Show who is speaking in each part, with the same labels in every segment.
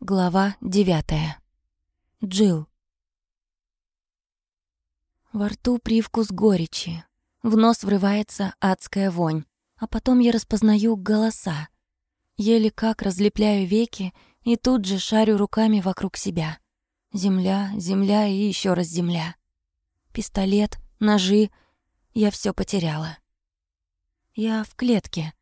Speaker 1: Глава девятая. Джил. Во рту привкус горечи. В нос врывается адская вонь. А потом я распознаю голоса. Еле как разлепляю веки и тут же шарю руками вокруг себя. Земля, земля и еще раз земля. Пистолет, ножи. Я все потеряла. Я в клетке.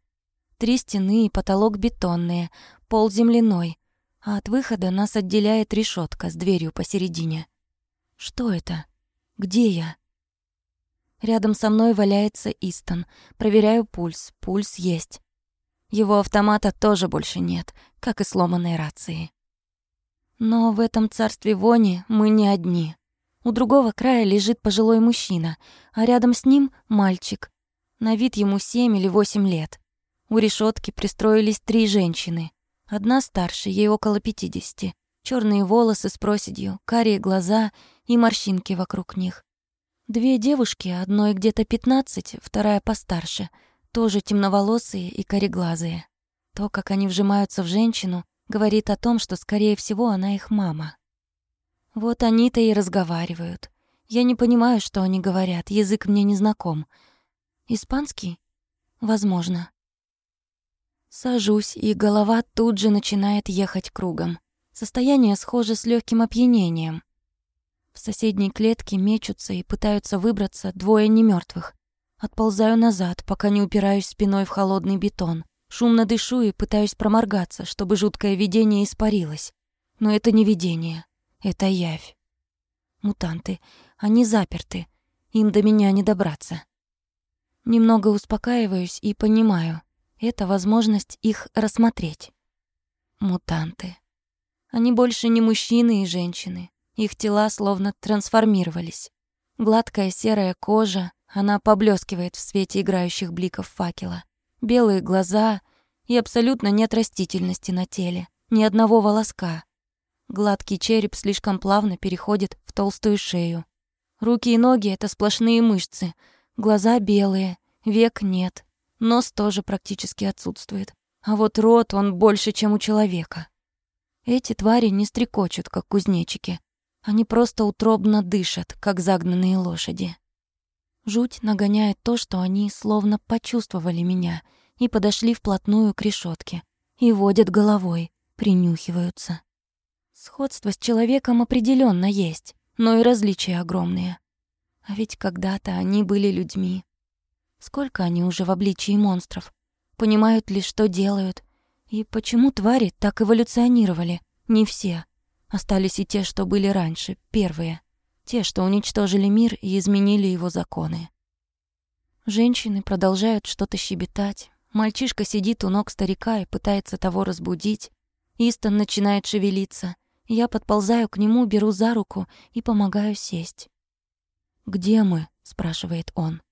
Speaker 1: Три стены и потолок бетонные, пол земляной — а от выхода нас отделяет решетка с дверью посередине. Что это? Где я? Рядом со мной валяется Истон. Проверяю пульс. Пульс есть. Его автомата тоже больше нет, как и сломанной рации. Но в этом царстве вони мы не одни. У другого края лежит пожилой мужчина, а рядом с ним мальчик. На вид ему семь или восемь лет. У решетки пристроились три женщины. Одна старше, ей около пятидесяти. Черные волосы с проседью, карие глаза и морщинки вокруг них. Две девушки, одной где-то пятнадцать, вторая постарше, тоже темноволосые и кореглазые. То, как они вжимаются в женщину, говорит о том, что, скорее всего, она их мама. Вот они-то и разговаривают. Я не понимаю, что они говорят, язык мне не знаком. Испанский? Возможно. Сажусь, и голова тут же начинает ехать кругом. Состояние схоже с легким опьянением. В соседней клетке мечутся и пытаются выбраться двое немертвых. Отползаю назад, пока не упираюсь спиной в холодный бетон. Шумно дышу и пытаюсь проморгаться, чтобы жуткое видение испарилось. Но это не видение, это явь. Мутанты, они заперты, им до меня не добраться. Немного успокаиваюсь и понимаю, это возможность их рассмотреть. Мутанты. Они больше не мужчины и женщины. Их тела словно трансформировались. Гладкая серая кожа, она поблескивает в свете играющих бликов факела. Белые глаза и абсолютно нет растительности на теле, ни одного волоска. Гладкий череп слишком плавно переходит в толстую шею. Руки и ноги — это сплошные мышцы, глаза белые, век нет. Нос тоже практически отсутствует. А вот рот, он больше, чем у человека. Эти твари не стрекочут, как кузнечики. Они просто утробно дышат, как загнанные лошади. Жуть нагоняет то, что они словно почувствовали меня и подошли вплотную к решетке и водят головой, принюхиваются. Сходство с человеком определенно есть, но и различия огромные. А ведь когда-то они были людьми, Сколько они уже в обличии монстров? Понимают ли, что делают? И почему твари так эволюционировали? Не все. Остались и те, что были раньше, первые. Те, что уничтожили мир и изменили его законы. Женщины продолжают что-то щебетать. Мальчишка сидит у ног старика и пытается того разбудить. Истон начинает шевелиться. Я подползаю к нему, беру за руку и помогаю сесть. «Где мы?» — спрашивает он.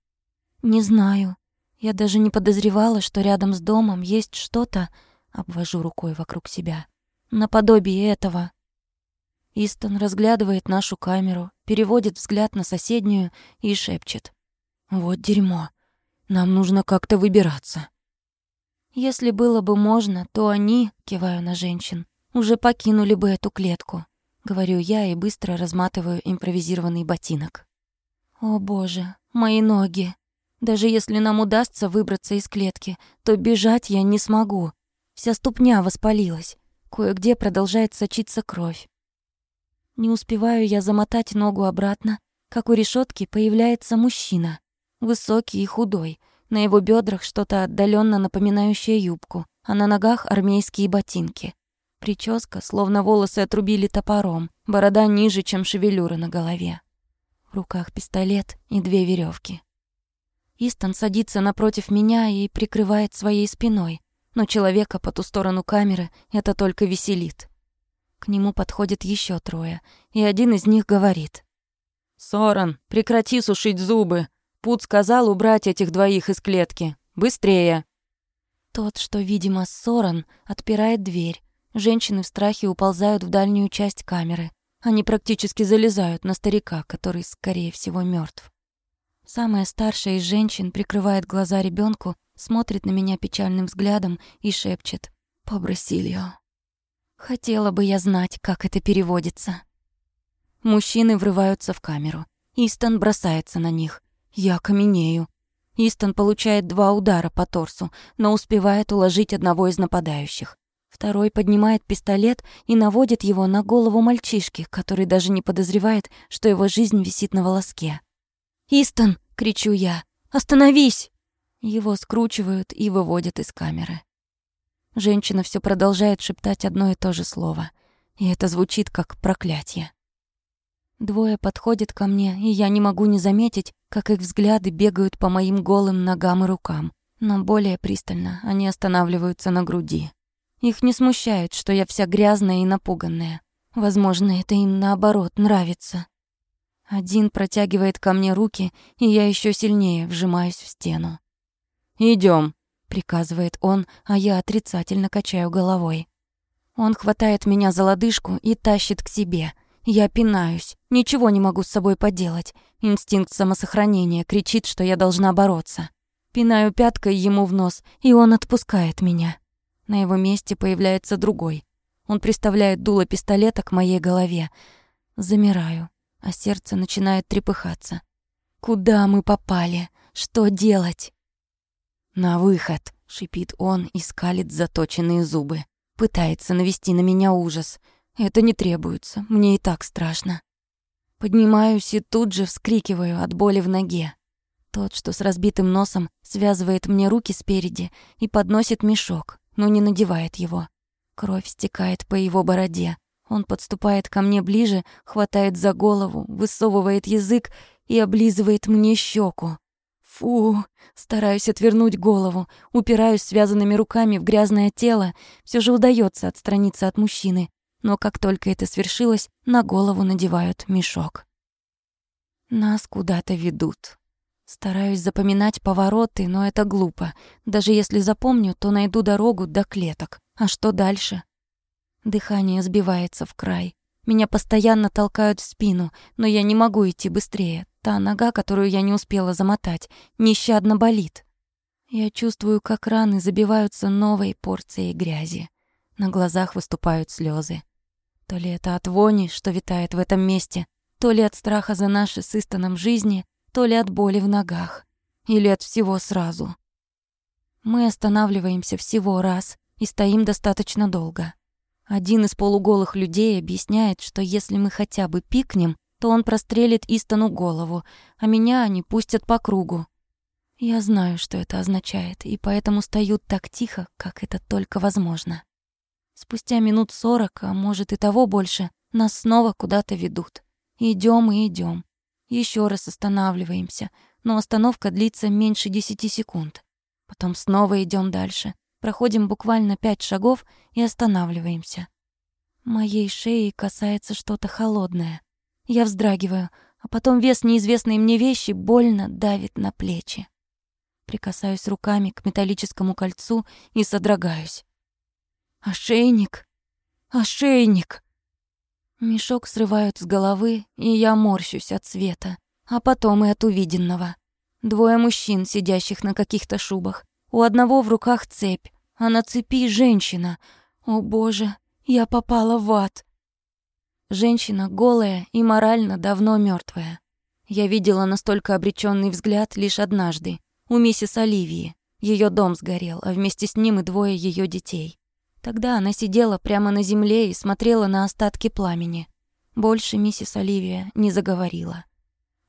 Speaker 1: «Не знаю. Я даже не подозревала, что рядом с домом есть что-то...» Обвожу рукой вокруг себя. «Наподобие этого». Истон разглядывает нашу камеру, переводит взгляд на соседнюю и шепчет. «Вот дерьмо. Нам нужно как-то выбираться». Если было бы можно, то они, киваю на женщин, уже покинули бы эту клетку, говорю я и быстро разматываю импровизированный ботинок. О боже, мои ноги. Даже если нам удастся выбраться из клетки, то бежать я не смогу. Вся ступня воспалилась. Кое-где продолжает сочиться кровь. Не успеваю я замотать ногу обратно, как у решетки появляется мужчина. Высокий и худой. На его бедрах что-то отдаленно напоминающее юбку, а на ногах армейские ботинки. Прическа, словно волосы отрубили топором, борода ниже, чем шевелюра на голове. В руках пистолет и две веревки. Истон садится напротив меня и прикрывает своей спиной, но человека по ту сторону камеры это только веселит. К нему подходит еще трое, и один из них говорит. «Соран, прекрати сушить зубы. Пут сказал убрать этих двоих из клетки. Быстрее!» Тот, что, видимо, Соран, отпирает дверь. Женщины в страхе уползают в дальнюю часть камеры. Они практически залезают на старика, который, скорее всего, мертв. Самая старшая из женщин прикрывает глаза ребенку, смотрит на меня печальным взглядом и шепчет «Побросильо». Хотела бы я знать, как это переводится. Мужчины врываются в камеру. Истон бросается на них. Я каменею. Истон получает два удара по торсу, но успевает уложить одного из нападающих. Второй поднимает пистолет и наводит его на голову мальчишки, который даже не подозревает, что его жизнь висит на волоске. «Истон!» — кричу я. «Остановись!» Его скручивают и выводят из камеры. Женщина все продолжает шептать одно и то же слово, и это звучит как проклятие. Двое подходят ко мне, и я не могу не заметить, как их взгляды бегают по моим голым ногам и рукам, но более пристально они останавливаются на груди. Их не смущает, что я вся грязная и напуганная. Возможно, это им наоборот нравится. Один протягивает ко мне руки, и я еще сильнее вжимаюсь в стену. Идем, приказывает он, а я отрицательно качаю головой. Он хватает меня за лодыжку и тащит к себе — я пинаюсь, ничего не могу с собой поделать. Инстинкт самосохранения кричит, что я должна бороться. Пинаю пяткой ему в нос, и он отпускает меня. На его месте появляется другой. Он приставляет дуло пистолета к моей голове. Замираю, а сердце начинает трепыхаться. Куда мы попали? Что делать? На выход, шипит он и скалит заточенные зубы. Пытается навести на меня ужас — это не требуется, мне и так страшно. Поднимаюсь и тут же вскрикиваю от боли в ноге. Тот, что с разбитым носом, связывает мне руки спереди и подносит мешок, но не надевает его. Кровь стекает по его бороде. Он подступает ко мне ближе, хватает за голову, высовывает язык и облизывает мне щеку. Фу, стараюсь отвернуть голову, упираюсь связанными руками в грязное тело, все же удается отстраниться от мужчины, но как только это свершилось, на голову надевают мешок. Нас куда-то ведут. Стараюсь запоминать повороты, но это глупо. Даже если запомню, то найду дорогу до клеток. А что дальше? Дыхание сбивается в край. Меня постоянно толкают в спину, но я не могу идти быстрее. Та нога, которую я не успела замотать, нещадно болит. Я чувствую, как раны забиваются новой порцией грязи. На глазах выступают слезы. То ли это от вони, что витает в этом месте, то ли от страха за наши с Истоном жизни, то ли от боли в ногах, или от всего сразу. Мы останавливаемся всего раз и стоим достаточно долго. Один из полуголых людей объясняет, что если мы хотя бы пикнем, то он прострелит Истону голову, а меня они пустят по кругу. Я знаю, что это означает, и поэтому стою так тихо, как это только возможно. Спустя минут сорок, а может и того больше, нас снова куда-то ведут. Идем и идем. Еще раз останавливаемся, но остановка длится меньше десяти секунд. Потом снова идем дальше. Проходим буквально пять шагов и останавливаемся. Моей шеи касается что-то холодное. Я вздрагиваю, а потом вес неизвестной мне вещи больно давит на плечи. Прикасаюсь руками к металлическому кольцу и содрогаюсь. Ошейник. Ошейник. Мешок срывают с головы, и я морщусь от света, а потом и от увиденного. Двое мужчин, сидящих на каких-то шубах. У одного в руках цепь, а на цепи женщина. О боже, я попала в ад. Женщина голая и морально давно мертвая. Я видела настолько обреченный взгляд лишь однажды, у миссис Оливии. Ее дом сгорел, а вместе с ним и двое ее детей. Тогда она сидела прямо на земле и смотрела на остатки пламени. Больше миссис Оливия не заговорила.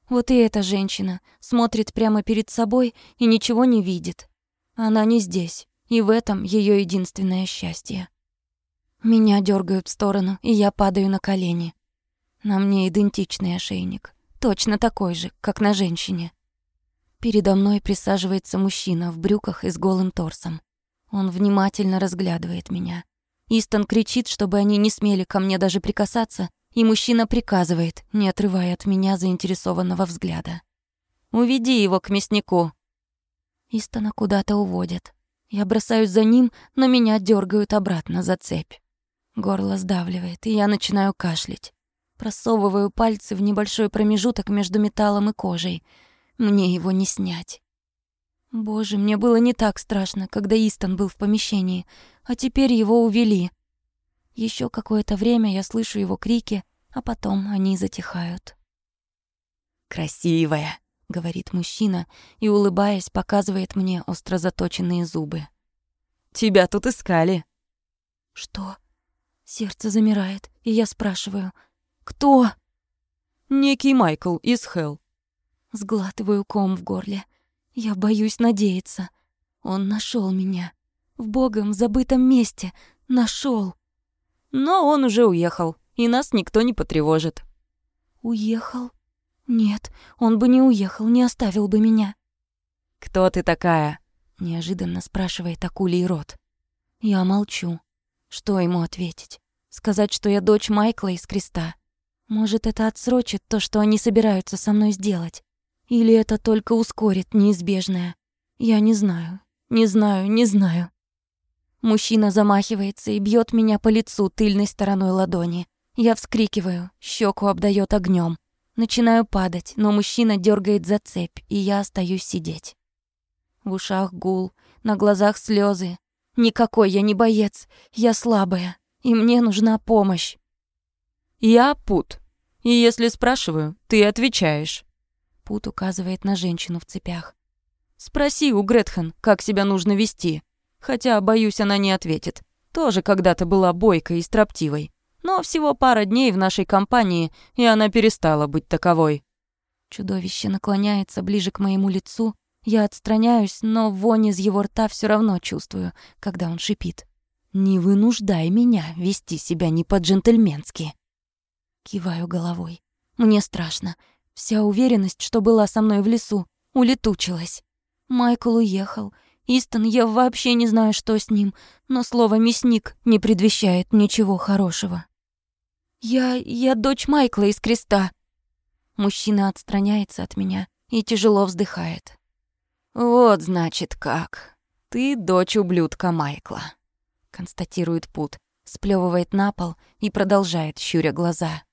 Speaker 1: Вот и эта женщина смотрит прямо перед собой и ничего не видит. Она не здесь, и в этом ее единственное счастье. Меня дергают в сторону, и я падаю на колени. На мне идентичный ошейник, точно такой же, как на женщине. Передо мной присаживается мужчина в брюках и с голым торсом. Он внимательно разглядывает меня. Истон кричит, чтобы они не смели ко мне даже прикасаться, и мужчина приказывает, не отрывая от меня заинтересованного взгляда. «Уведи его к мяснику». Истона куда-то уводят. Я бросаюсь за ним, но меня дергают обратно за цепь. Горло сдавливает, и я начинаю кашлять. Просовываю пальцы в небольшой промежуток между металлом и кожей. Мне его не снять. Боже, мне было не так страшно, когда Истон был в помещении, а теперь его увели. Еще какое-то время я слышу его крики, а потом они затихают.
Speaker 2: «Красивая», — говорит мужчина и, улыбаясь, показывает мне остро заточенные зубы. «Тебя тут искали».
Speaker 1: «Что?» Сердце замирает, и я спрашиваю. «Кто?»
Speaker 2: «Некий Майкл из Хелл».
Speaker 1: Сглатываю ком в горле. Я боюсь надеяться. Он нашел меня. В богом забытом месте. Нашел.
Speaker 2: Но он уже уехал, и нас никто не потревожит.
Speaker 1: Уехал? Нет, он бы не уехал, не оставил бы меня.
Speaker 2: «Кто ты такая?» — неожиданно спрашивает акулий рот.
Speaker 1: Я молчу. Что ему ответить? Сказать, что я дочь Майкла из Креста? Может, это отсрочит то, что они собираются со мной сделать? Или это только ускорит неизбежное? Я не знаю, не знаю, не знаю. Мужчина замахивается и бьет меня по лицу тыльной стороной ладони. Я вскрикиваю, щеку обдает огнем. Начинаю падать, но мужчина дергает за цепь, и я остаюсь сидеть. В ушах гул, на глазах слезы. Никакой я не боец, я слабая, и мне нужна помощь.
Speaker 2: Я Пут, и если спрашиваю, ты отвечаешь.
Speaker 1: Пут указывает на женщину в цепях.
Speaker 2: Спроси у Гретхен, как себя нужно вести. Хотя, боюсь, она не ответит. Тоже когда-то была бойкой и строптивой. Но всего пара дней в нашей компании, и она перестала быть таковой.
Speaker 1: Чудовище наклоняется ближе к моему лицу. Я отстраняюсь, но вонь из его рта все равно чувствую, когда он шипит. «Не вынуждай меня вести себя не по-джентльменски». Киваю головой. Мне страшно. Вся уверенность, что была со мной в лесу, улетучилась. Майкл уехал. Истон, я вообще не знаю, что с ним, но слово «мясник» не предвещает ничего хорошего. «Я... я дочь Майкла из Креста». Мужчина отстраняется от меня и тяжело вздыхает.
Speaker 2: «Вот, значит, как. Ты дочь ублюдка Майкла», — констатирует Пут, сплёвывает на пол и продолжает, щуря глаза.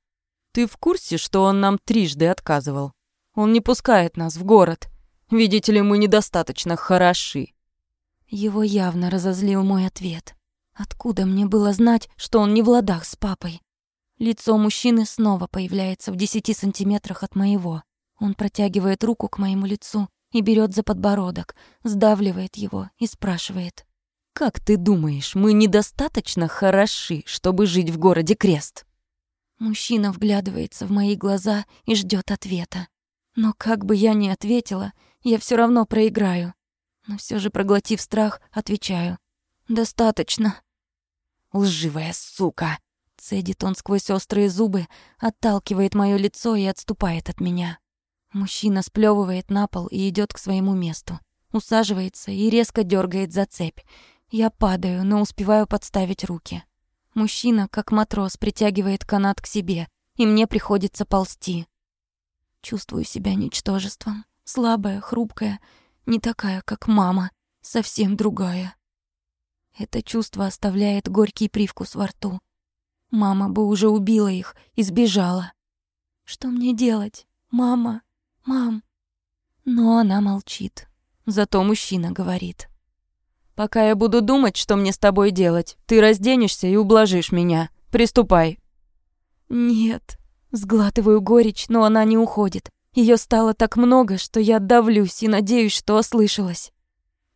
Speaker 2: «Ты в курсе, что он нам трижды отказывал? Он не пускает нас в город. Видите ли, мы недостаточно хороши».
Speaker 1: Его явно разозлил мой ответ. Откуда мне было знать, что он не в ладах с папой? Лицо мужчины снова появляется в десяти сантиметрах от моего. Он протягивает руку к моему лицу и берет за подбородок, сдавливает его и спрашивает.
Speaker 2: «Как ты думаешь, мы недостаточно хороши, чтобы жить в городе Крест?»
Speaker 1: Мужчина вглядывается в мои глаза и ждет ответа. Но как бы я ни ответила, я все равно проиграю. Но все же, проглотив страх, отвечаю. «Достаточно».
Speaker 2: «Лживая сука!»
Speaker 1: Цедит он сквозь острые зубы, отталкивает мое лицо и отступает от меня. Мужчина сплевывает на пол и идет к своему месту. Усаживается и резко дергает за цепь. Я падаю, но успеваю подставить руки. Мужчина, как матрос, притягивает канат к себе, и мне приходится ползти. Чувствую себя ничтожеством. Слабая, хрупкая, не такая, как мама, совсем другая. Это чувство оставляет горький привкус во рту. Мама бы уже убила их и сбежала. Что мне делать? Мама, мам. Но она молчит. Зато мужчина говорит.
Speaker 2: «Пока я буду думать, что мне с тобой делать, ты разденешься и ублажишь меня. Приступай».
Speaker 1: «Нет». Сглатываю горечь, но она не уходит. Ее стало так много, что я давлюсь и надеюсь, что ослышалась.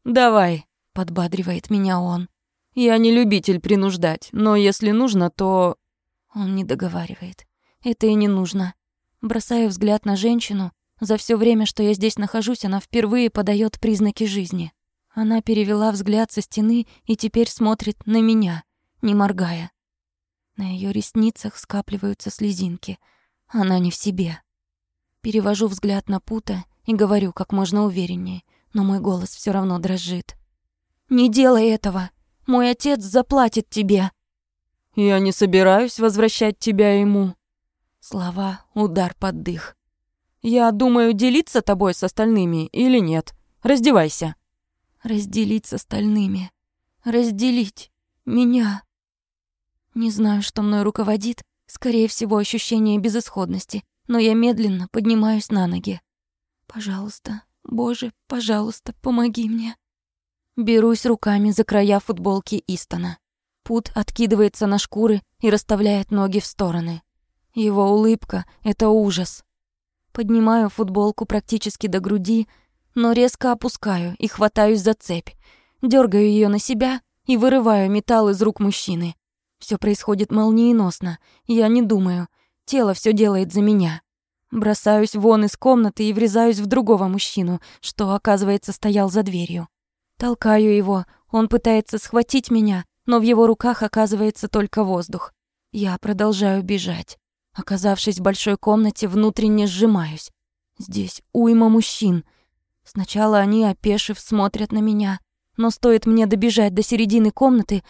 Speaker 2: «Давай», — подбадривает меня он. «Я не любитель принуждать, но если нужно, то...»
Speaker 1: Он не договаривает. Это и не нужно. Бросаю взгляд на женщину. За все время, что я здесь нахожусь, она впервые подает признаки жизни. Она перевела взгляд со стены и теперь смотрит на меня, не моргая. На ее ресницах скапливаются слезинки. Она не в себе. Перевожу взгляд на Пута и говорю как можно увереннее, но мой голос все равно дрожит. «Не делай этого! Мой отец заплатит тебе!»
Speaker 2: «Я не собираюсь возвращать тебя ему».
Speaker 1: Слова — удар под дых.
Speaker 2: «Я думаю, делиться тобой с остальными или нет. Раздевайся».
Speaker 1: «Разделить с остальными. Разделить. Меня». Не знаю, что мной руководит. Скорее всего, ощущение безысходности — но я медленно поднимаюсь на ноги. «Пожалуйста, Боже, пожалуйста, помоги мне». Берусь руками за края футболки Истона. Пут откидывается на шкуры и расставляет ноги в стороны. Его улыбка — это ужас. Поднимаю футболку практически до груди, но резко опускаю и хватаюсь за цепь. Дёргаю её на себя и вырываю металл из рук мужчины. Всё происходит молниеносно, я не думаю. Тело всё делает за меня. Бросаюсь вон из комнаты и врезаюсь в другого мужчину, что, оказывается, стоял за дверью. Толкаю его, он пытается схватить меня, но в его руках оказывается только воздух. Я продолжаю бежать. Оказавшись в большой комнате, внутренне сжимаюсь. Здесь уйма мужчин. Сначала они, опешив, смотрят на меня, но стоит мне добежать до середины комнаты,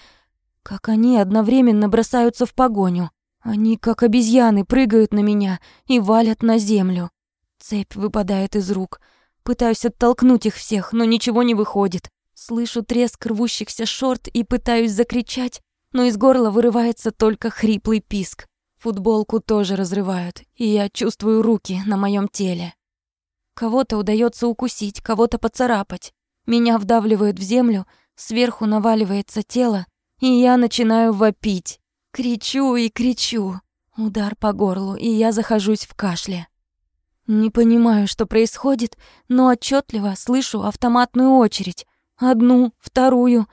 Speaker 1: как они одновременно бросаются в погоню. Они, как обезьяны, прыгают на меня и валят на землю. Цепь выпадает из рук. Пытаюсь оттолкнуть их всех, но ничего не выходит. Слышу треск рвущихся шорт и пытаюсь закричать, но из горла вырывается только хриплый писк. Футболку тоже разрывают, и я чувствую руки на моем теле. Кого-то удается укусить, кого-то поцарапать. Меня вдавливают в землю, сверху наваливается тело, и я начинаю вопить. Кричу и кричу. Удар по горлу, и я захожусь в кашле. Не понимаю, что происходит, но отчетливо слышу автоматную очередь. Одну, вторую.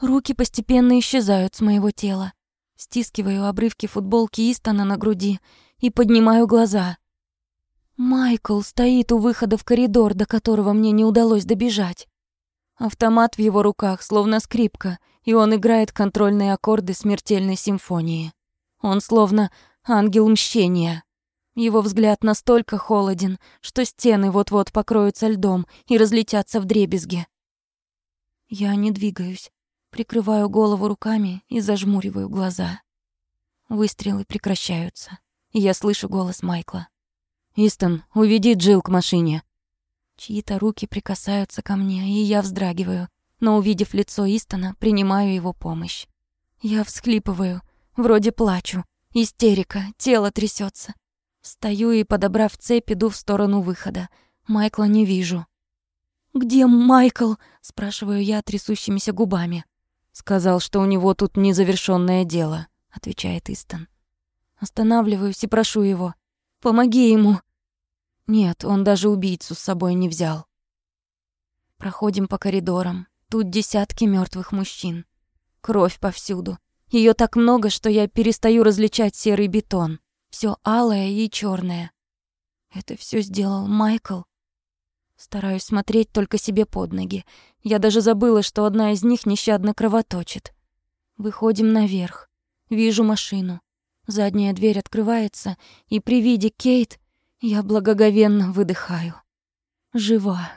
Speaker 1: Руки постепенно исчезают с моего тела. Стискиваю обрывки футболки Истона на груди и поднимаю глаза. Майкл стоит у выхода в коридор, до которого мне не удалось добежать. Автомат в его руках, словно скрипка, и он играет контрольные аккорды смертельной симфонии. Он словно ангел мщения. Его взгляд настолько холоден, что стены вот-вот покроются льдом и разлетятся в дребезги. Я не двигаюсь, прикрываю голову руками и зажмуриваю глаза. Выстрелы прекращаются, я слышу голос Майкла. «Истон, уведи Джилл к машине». Чьи-то руки прикасаются ко мне, и я вздрагиваю, но, увидев лицо Истона, принимаю его помощь. Я всхлипываю, вроде плачу. Истерика, тело трясется. Стою и, подобрав цепь, иду в сторону выхода. Майкла не вижу. «Где Майкл?» — спрашиваю я трясущимися губами. «Сказал, что у него тут незавершённое дело», — отвечает Истон. Останавливаюсь и прошу его. «Помоги ему!» Нет, он даже убийцу с собой не взял. Проходим по коридорам. Тут десятки мёртвых мужчин. Кровь повсюду. Её так много, что я перестаю различать серый бетон. Всё алое и чёрное. Это всё сделал Майкл. Стараюсь смотреть только себе под ноги. Я даже забыла, что одна из них нещадно кровоточит. Выходим наверх. Вижу машину. Задняя дверь открывается, и при виде Кейт я благоговенно выдыхаю. Жива.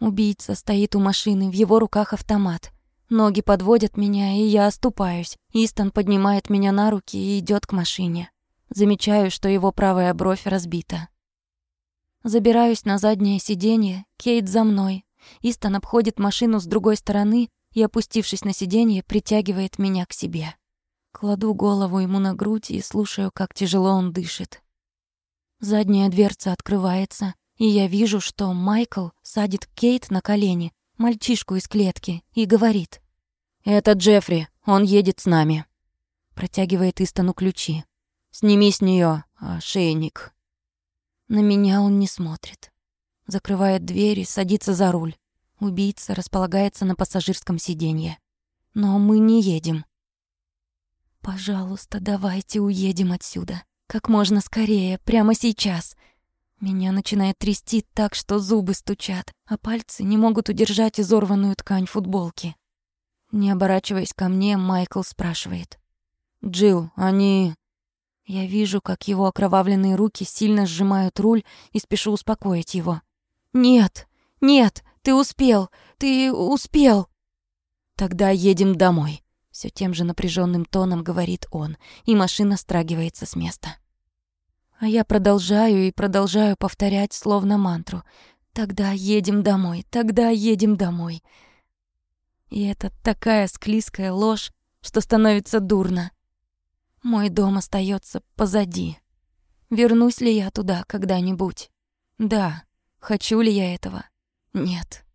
Speaker 1: Убийца стоит у машины, в его руках автомат. Ноги подводят меня, и я оступаюсь. Истон поднимает меня на руки и идет к машине. Замечаю, что его правая бровь разбита. Забираюсь на заднее сиденье, Кейт за мной. Истон обходит машину с другой стороны и, опустившись на сиденье, притягивает меня к себе. Кладу голову ему на грудь и слушаю, как тяжело он дышит. Задняя дверца открывается, и я вижу, что Майкл садит Кейт на колени, мальчишку из клетки, и говорит. «Это Джеффри, он едет с нами». Протягивает Истону ключи. «Сними с неё ошейник». На меня он не смотрит. Закрывает дверь и садится за руль. Убийца располагается на пассажирском сиденье. Но мы не едем. Пожалуйста, давайте уедем отсюда. Как можно скорее, прямо сейчас. Меня начинает трясти так, что зубы стучат, а пальцы не могут удержать изорванную ткань футболки. Не оборачиваясь ко мне, Майкл спрашивает. «Джилл, они...» Я вижу, как его окровавленные руки сильно сжимают руль и спешу успокоить его. «Нет, нет, ты успел, ты успел!» «Тогда едем домой», — все тем же напряженным тоном говорит он, и машина страгивается с места. А я продолжаю и продолжаю повторять словно мантру. «Тогда едем домой, тогда едем домой». И это такая склизкая ложь, что становится дурно. Мой дом остается позади. Вернусь ли я туда когда-нибудь? Да. Хочу ли я этого? Нет.